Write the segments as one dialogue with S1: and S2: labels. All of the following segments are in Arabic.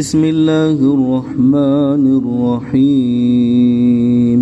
S1: بسم الله الرحمن الرحيم.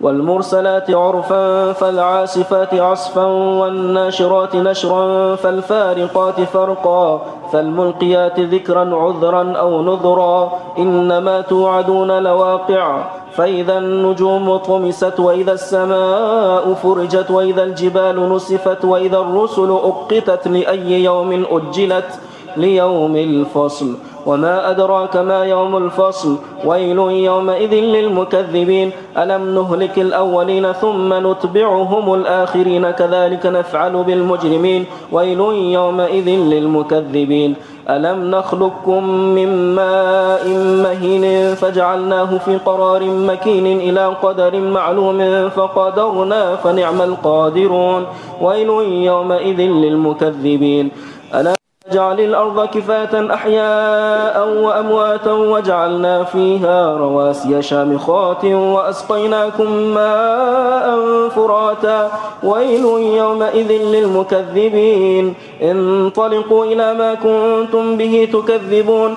S2: والمرسلات عرفا فالعاصفات عصفا والناشرات نشرا فالفارقات فرقا فالملقيات ذكرا عذرا أو نذرا إنما توعدون لواقع فإذا النجوم طمست وإذا السماء فرجت وإذا الجبال نسفت وإذا الرسل أقتت لأي يوم أجلت ليوم الفصل وما أدراك ما يوم الفصل ويل يومئذ للمكذبين. ألم نهلك الأولين ثم نتبعهم الآخرين؟ كذلك نفعل بالمجرمين. ويل يومئذ للمكذبين. ألم نخلقكم من ماء مهين فجعلناه في قرار مكين إلى قدر معلوم فقدرنا فنعم القادرون. ويل يومئذ للمكذبين. ألم جعل الأرض كفاة أحياء وأمواتا وجعلنا فيها رواسي شامخات وأسقيناكم ماء فراتا ويل يومئذ للمكذبين. انطلقوا إلى ما كنتم به تكذبون.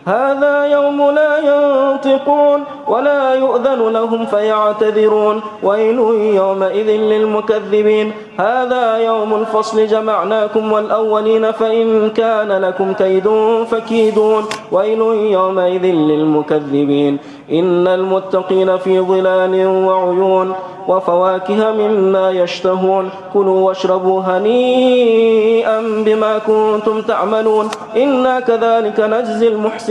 S2: هذا يوم لا ينطقون ولا يؤذن لهم فيعتذرون. ويل يومئذ للمكذبين. هذا يوم الفصل جمعناكم والأولين فإن كان لكم كيد فكيدون. ويل يومئذ للمكذبين. إن المتقين في ظلال وعيون وفواكه مما يشتهون. كلوا واشربوا هنيئا بما كنتم تعملون. إنا كذلك نجزي المحسنين.